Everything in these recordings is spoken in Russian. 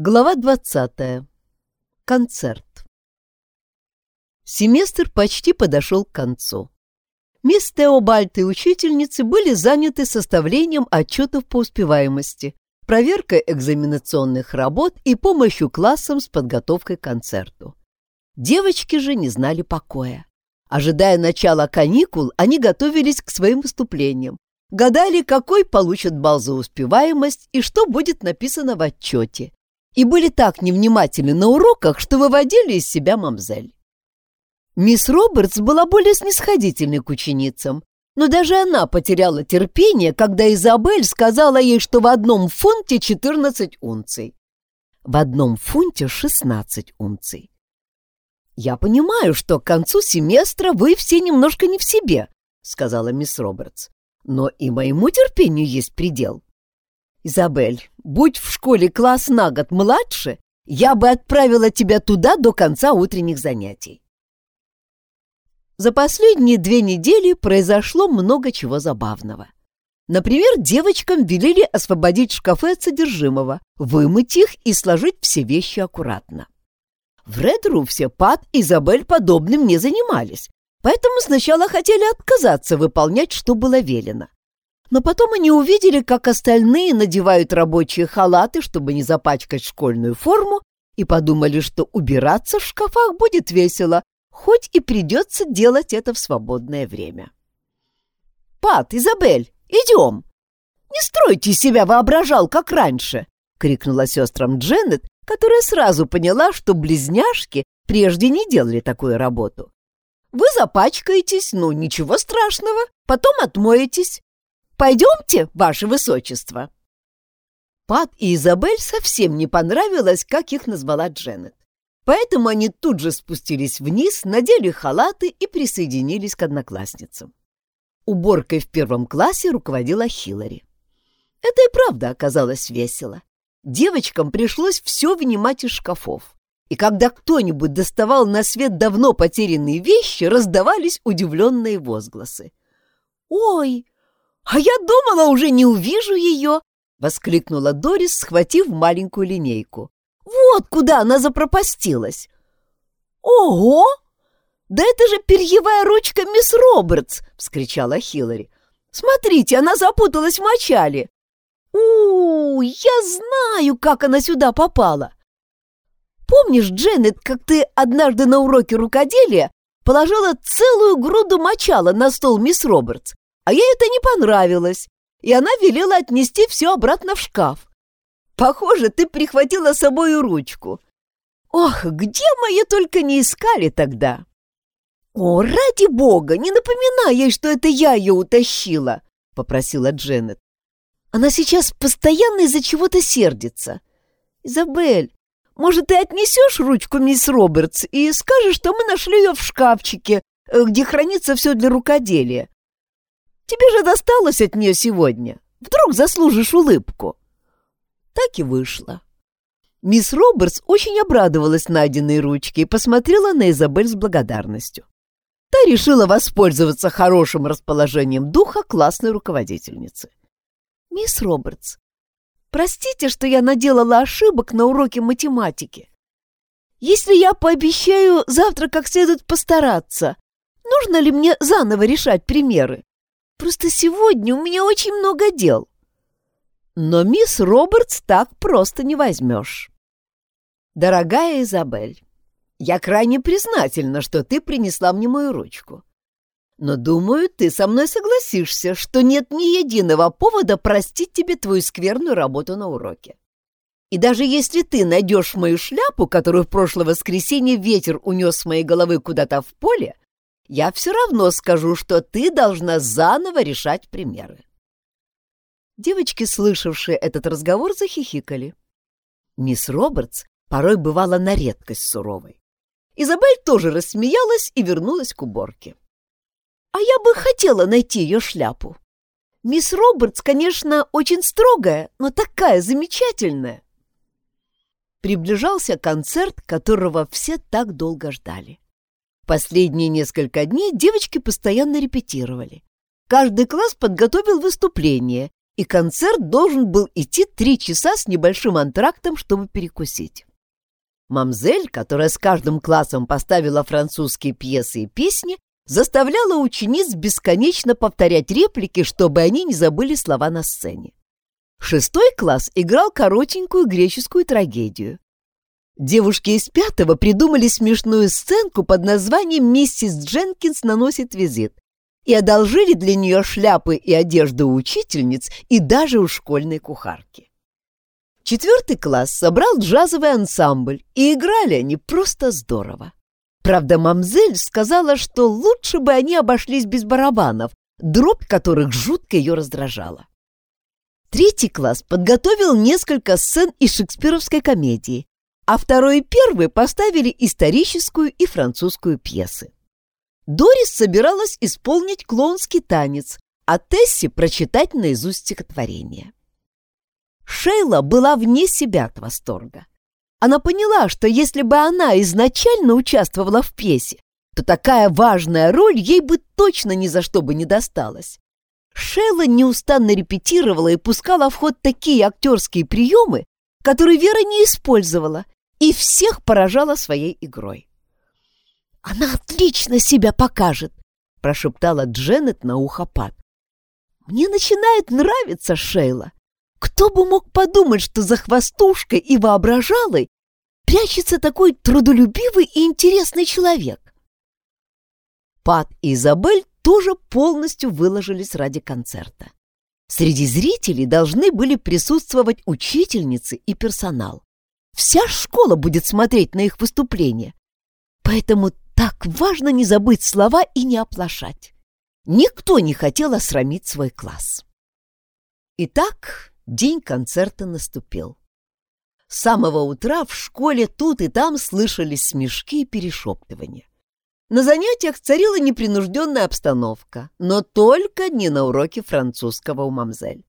Глава 20. Концерт. Семестр почти подошел к концу. Мисс Теобальд и учительницы были заняты составлением отчетов по успеваемости, проверкой экзаменационных работ и помощью классам с подготовкой к концерту. Девочки же не знали покоя. Ожидая начала каникул, они готовились к своим выступлениям, гадали, какой получат балл за успеваемость и что будет написано в отчете, и были так невнимательны на уроках, что выводили из себя мамзель. Мисс Робертс была более снисходительной к ученицам, но даже она потеряла терпение, когда Изабель сказала ей, что в одном фунте 14 унций. В одном фунте 16 унций. «Я понимаю, что к концу семестра вы все немножко не в себе», — сказала мисс Робертс. «Но и моему терпению есть предел. Изабель, будь в школе класс на год младше, я бы отправила тебя туда до конца утренних занятий. За последние две недели произошло много чего забавного. Например, девочкам велели освободить шкафы от содержимого, вымыть их и сложить все вещи аккуратно. В Редруфсе Пат и Изабель подобным не занимались, поэтому сначала хотели отказаться выполнять, что было велено. Но потом они увидели, как остальные надевают рабочие халаты, чтобы не запачкать школьную форму, и подумали, что убираться в шкафах будет весело, хоть и придется делать это в свободное время. «Пат, Изабель, идем!» «Не стройте себя воображал, как раньше!» — крикнула сестрам Дженнет, которая сразу поняла, что близняшки прежде не делали такую работу. «Вы запачкаетесь, ну ничего страшного, потом отмоетесь, Пойдемте, ваше высочество!» Пат и Изабель совсем не понравилось, как их назвала Дженнет. Поэтому они тут же спустились вниз, надели халаты и присоединились к одноклассницам. Уборкой в первом классе руководила Хиллари. Это и правда оказалось весело. Девочкам пришлось все вынимать из шкафов. И когда кто-нибудь доставал на свет давно потерянные вещи, раздавались удивленные возгласы. «Ой, «А я думала, уже не увижу ее!» — воскликнула Дорис, схватив маленькую линейку. «Вот куда она запропастилась!» «Ого! Да это же перьевая ручка мисс Робертс!» — вскричала Хиллари. «Смотрите, она запуталась в мочале!» у, -у я знаю, как она сюда попала!» «Помнишь, Дженнет, как ты однажды на уроке рукоделия положила целую груду мочала на стол мисс Робертс? А ей это не понравилось, и она велела отнести все обратно в шкаф. Похоже, ты прихватила с собой ручку. Ох, где мы ее только не искали тогда! О, ради бога, не напоминай ей, что это я ее утащила, попросила Дженнет. Она сейчас постоянно из-за чего-то сердится. Изабель, может, ты отнесешь ручку мисс Робертс и скажешь, что мы нашли ее в шкафчике, э, где хранится все для рукоделия. Тебе же досталось от нее сегодня. Вдруг заслужишь улыбку. Так и вышло. Мисс Робертс очень обрадовалась найденной ручке и посмотрела на Изабель с благодарностью. Та решила воспользоваться хорошим расположением духа классной руководительницы. «Мисс Робертс, простите, что я наделала ошибок на уроке математики. Если я пообещаю завтра как следует постараться, нужно ли мне заново решать примеры? Просто сегодня у меня очень много дел. Но мисс Робертс так просто не возьмешь. Дорогая Изабель, я крайне признательна, что ты принесла мне мою ручку. Но, думаю, ты со мной согласишься, что нет ни единого повода простить тебе твою скверную работу на уроке. И даже если ты найдешь мою шляпу, которую в прошлое воскресенье ветер унес с моей головы куда-то в поле, я все равно скажу, что ты должна заново решать примеры. Девочки, слышавшие этот разговор, захихикали. Мисс Робертс порой бывала на редкость суровой. Изабель тоже рассмеялась и вернулась к уборке. А я бы хотела найти ее шляпу. Мисс Робертс, конечно, очень строгая, но такая замечательная. Приближался концерт, которого все так долго ждали. Последние несколько дней девочки постоянно репетировали. Каждый класс подготовил выступление, и концерт должен был идти три часа с небольшим антрактом, чтобы перекусить. Мамзель, которая с каждым классом поставила французские пьесы и песни, заставляла учениц бесконечно повторять реплики, чтобы они не забыли слова на сцене. Шестой класс играл коротенькую греческую трагедию. Девушки из пятого придумали смешную сценку под названием «Миссис Дженкинс наносит визит» и одолжили для нее шляпы и одежду учительниц и даже у школьной кухарки. Четвертый класс собрал джазовый ансамбль, и играли они просто здорово. Правда, мамзель сказала, что лучше бы они обошлись без барабанов, дробь которых жутко ее раздражала. Третий класс подготовил несколько сцен из шекспировской комедии, а второй и первый поставили историческую и французскую пьесы. Дорис собиралась исполнить клоунский танец, а Тесси прочитать наизусть стихотворение. Шейла была вне себя от восторга. Она поняла, что если бы она изначально участвовала в пьесе, то такая важная роль ей бы точно ни за что бы не досталась. Шейла неустанно репетировала и пускала в ход такие актерские приемы, которые Вера не использовала, и всех поражала своей игрой. «Она отлично себя покажет!» — прошептала Дженнет на ухо Пат. «Мне начинает нравиться Шейла. Кто бы мог подумать, что за хвостушкой и воображалой прячется такой трудолюбивый и интересный человек?» Пат и Изабель тоже полностью выложились ради концерта. Среди зрителей должны были присутствовать учительницы и персонал. Вся школа будет смотреть на их выступление. Поэтому так важно не забыть слова и не оплошать. Никто не хотел осрамить свой класс. Итак, день концерта наступил. С самого утра в школе тут и там слышались смешки и перешептывания. На занятиях царила непринужденная обстановка, но только не на уроке французского у мамзель.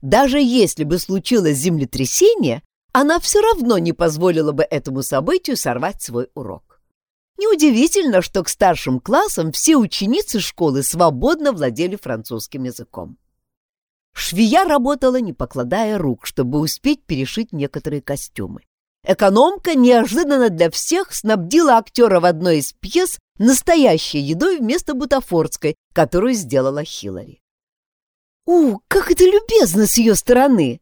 Даже если бы случилось землетрясение, она все равно не позволила бы этому событию сорвать свой урок. Неудивительно, что к старшим классам все ученицы школы свободно владели французским языком. Швея работала, не покладая рук, чтобы успеть перешить некоторые костюмы. Экономка неожиданно для всех снабдила актера в одной из пьес настоящей едой вместо бутафорской, которую сделала Хиллари. «У, как это любезно с ее стороны!» —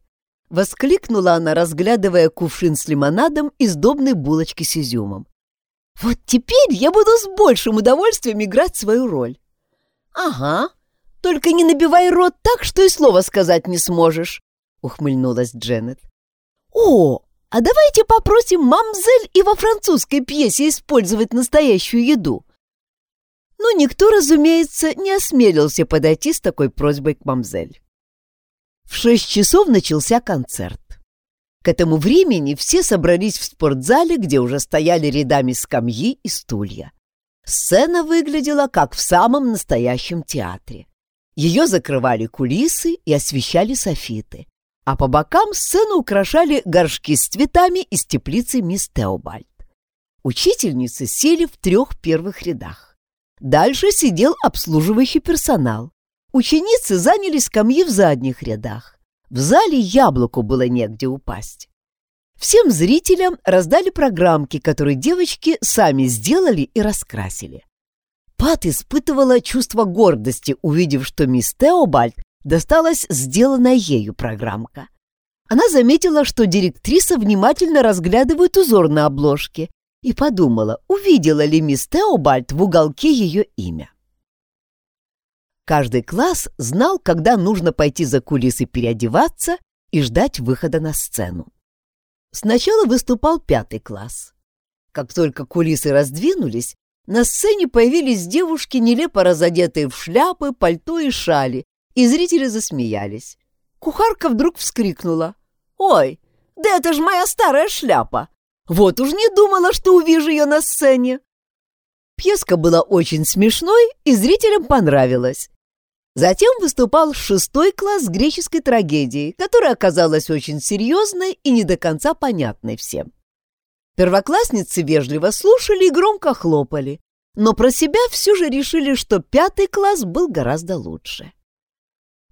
воскликнула она, разглядывая кувшин с лимонадом и сдобной булочки с изюмом. «Вот теперь я буду с большим удовольствием играть свою роль». «Ага, только не набивай рот так, что и слова сказать не сможешь», — ухмыльнулась Дженнет. «О, а давайте попросим мамзель и во французской пьесе использовать настоящую еду. Но никто, разумеется, не осмелился подойти с такой просьбой к мамзель. В шесть часов начался концерт. К этому времени все собрались в спортзале, где уже стояли рядами скамьи и стулья. Сцена выглядела как в самом настоящем театре. Ее закрывали кулисы и освещали софиты а по бокам сцену украшали горшки с цветами из теплицы мисс Теобальд. Учительницы сели в трех первых рядах. Дальше сидел обслуживающий персонал. Ученицы заняли скамьи в задних рядах. В зале яблоку было негде упасть. Всем зрителям раздали программки, которые девочки сами сделали и раскрасили. Пат испытывала чувство гордости, увидев, что мисс Теобальд досталась сделанная ею программка. Она заметила, что директриса внимательно разглядывает узор на обложке и подумала, увидела ли мисс Теобальд в уголке ее имя. Каждый класс знал, когда нужно пойти за кулисы переодеваться и ждать выхода на сцену. Сначала выступал пятый класс. Как только кулисы раздвинулись, на сцене появились девушки, нелепо разодетые в шляпы, пальто и шали, и зрители засмеялись. Кухарка вдруг вскрикнула. «Ой, да это же моя старая шляпа! Вот уж не думала, что увижу ее на сцене!» Пьеска была очень смешной и зрителям понравилась. Затем выступал шестой класс греческой трагедии, которая оказалась очень серьезной и не до конца понятной всем. Первоклассницы вежливо слушали и громко хлопали, но про себя все же решили, что пятый класс был гораздо лучше.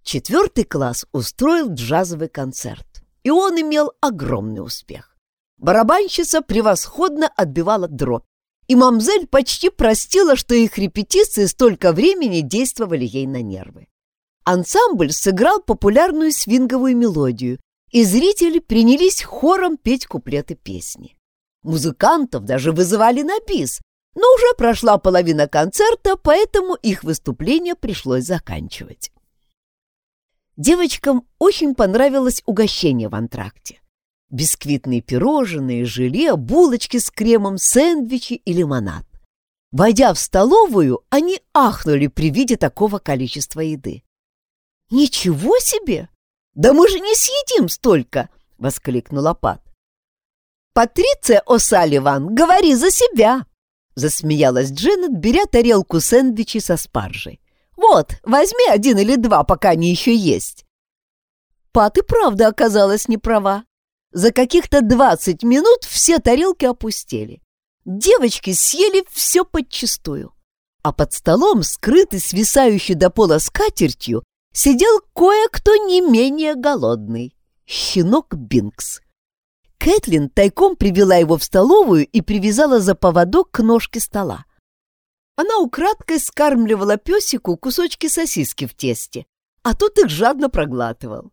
Четвертый класс устроил джазовый концерт, и он имел огромный успех. Барабанщица превосходно отбивала дробь, и мамзель почти простила, что их репетиции столько времени действовали ей на нервы. Ансамбль сыграл популярную свинговую мелодию, и зрители принялись хором петь куплеты песни. Музыкантов даже вызывали на бис, но уже прошла половина концерта, поэтому их выступление пришлось заканчивать. Девочкам очень понравилось угощение в антракте. Бисквитные пирожные, желе, булочки с кремом, сэндвичи и лимонад. Войдя в столовую, они ахнули при виде такого количества еды. «Ничего себе! Да мы же не съедим столько!» — воскликнула Пат. «Патриция О'Салливан, говори за себя!» — засмеялась Дженнет, беря тарелку сэндвичей со спаржей. «Вот, возьми один или два, пока они еще есть». Пат и правда оказалась неправа. За каких-то двадцать минут все тарелки опустели. Девочки съели все подчистую. А под столом, скрытый свисающий до пола скатертью, сидел кое-кто не менее голодный — щенок Бинкс. Кэтлин тайком привела его в столовую и привязала за поводок к ножке стола. Она украдкой скармливала песику кусочки сосиски в тесте, а тот их жадно проглатывал.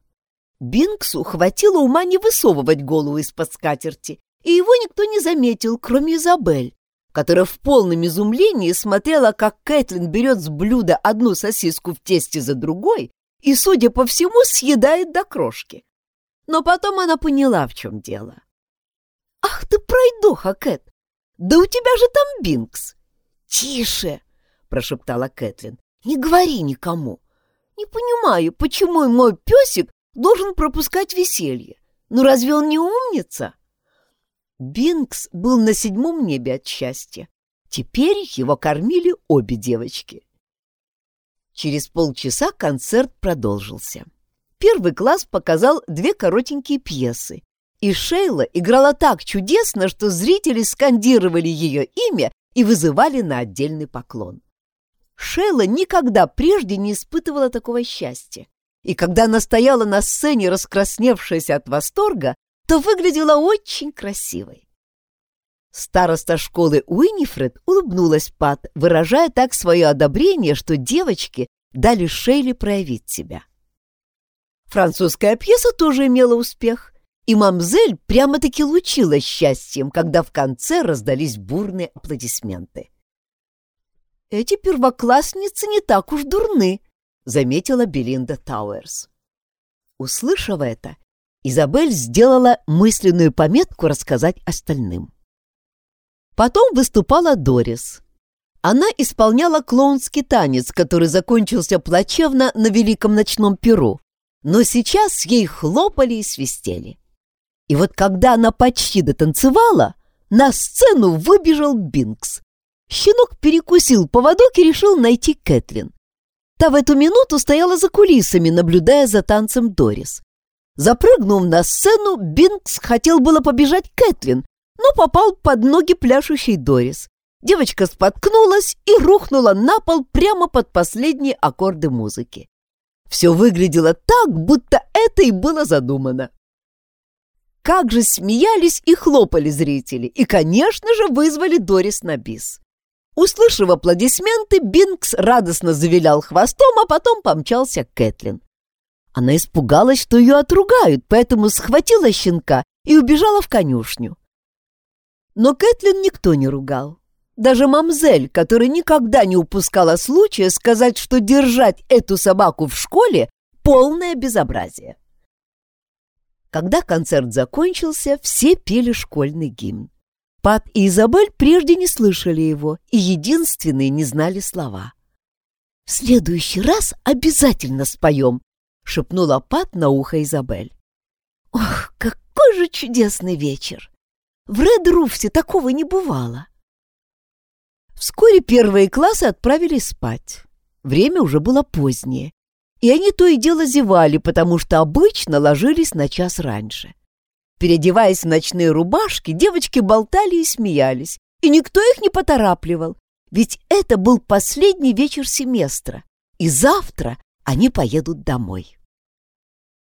Бинксу хватило ума не высовывать голову из-под скатерти, и его никто не заметил, кроме Изабель, которая в полном изумлении смотрела, как Кэтлин берет с блюда одну сосиску в тесте за другой и, судя по всему, съедает до крошки. Но потом она поняла, в чем дело. «Ах ты пройдоха, Кэт! Да у тебя же там Бинкс!» «Тише!» — прошептала Кэтлин. «Не говори никому! Не понимаю, почему мой песик должен пропускать веселье. Ну разве он не умница? Бинкс был на седьмом небе от счастья. Теперь его кормили обе девочки. Через полчаса концерт продолжился. Первый класс показал две коротенькие пьесы, и Шейла играла так чудесно, что зрители скандировали ее имя и вызывали на отдельный поклон. Шейла никогда прежде не испытывала такого счастья и когда она стояла на сцене, раскрасневшаяся от восторга, то выглядела очень красивой. Староста школы Уинифред улыбнулась Пат, выражая так свое одобрение, что девочки дали Шейли проявить себя. Французская пьеса тоже имела успех, и мамзель прямо-таки лучилась счастьем, когда в конце раздались бурные аплодисменты. «Эти первоклассницы не так уж дурны», заметила Белинда Тауэрс. Услышав это, Изабель сделала мысленную пометку рассказать остальным. Потом выступала Дорис. Она исполняла клоунский танец, который закончился плачевно на великом ночном перу, но сейчас ей хлопали и свистели. И вот когда она почти дотанцевала, на сцену выбежал Бинкс. Щенок перекусил поводок и решил найти Кэтлин. Та в эту минуту стояла за кулисами, наблюдая за танцем Дорис. Запрыгнув на сцену, Бинкс хотел было побежать Кэтлин, но попал под ноги пляшущей Дорис. Девочка споткнулась и рухнула на пол прямо под последние аккорды музыки. Все выглядело так, будто это и было задумано. Как же смеялись и хлопали зрители, и, конечно же, вызвали Дорис на бис. Услышав аплодисменты, Бинкс радостно завилял хвостом, а потом помчался к Кэтлин. Она испугалась, что ее отругают, поэтому схватила щенка и убежала в конюшню. Но Кэтлин никто не ругал. Даже мамзель, которая никогда не упускала случая сказать, что держать эту собаку в школе — полное безобразие. Когда концерт закончился, все пели школьный гимн. Пат и Изабель прежде не слышали его и единственные не знали слова. «В следующий раз обязательно споем», — шепнула Пат на ухо Изабель. «Ох, какой же чудесный вечер! В Ред-Руфсе такого не бывало!» Вскоре первые классы отправились спать. Время уже было позднее, и они то и дело зевали, потому что обычно ложились на час раньше. Переодеваясь в ночные рубашки, девочки болтали и смеялись, и никто их не поторапливал, ведь это был последний вечер семестра, и завтра они поедут домой.